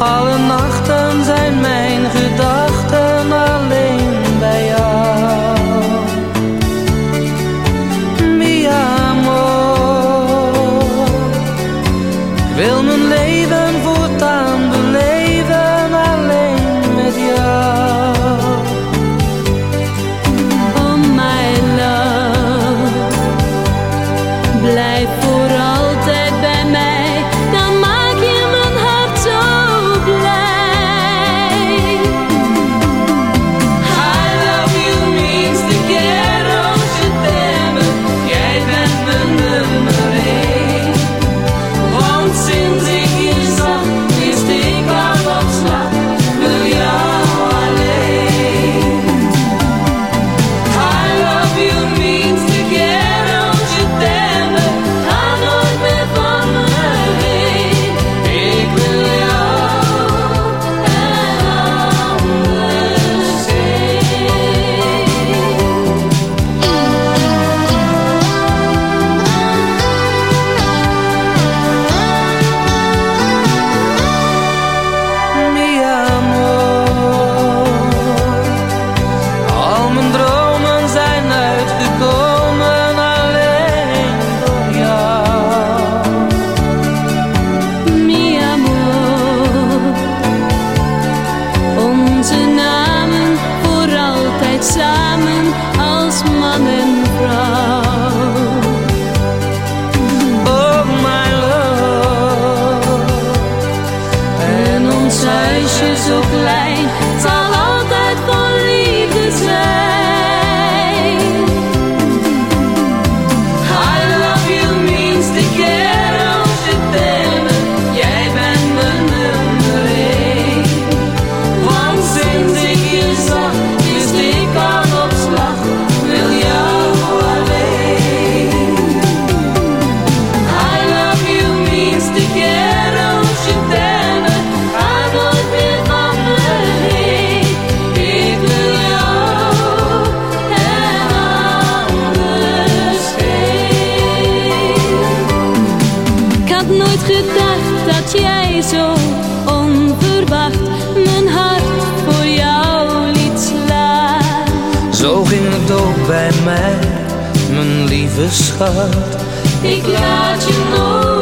alle nachten. nooit gedacht dat jij zo onverwacht mijn hart voor jou liet slaan. Zo ging het ook bij mij, mijn lieve schat. Ik laat je nooit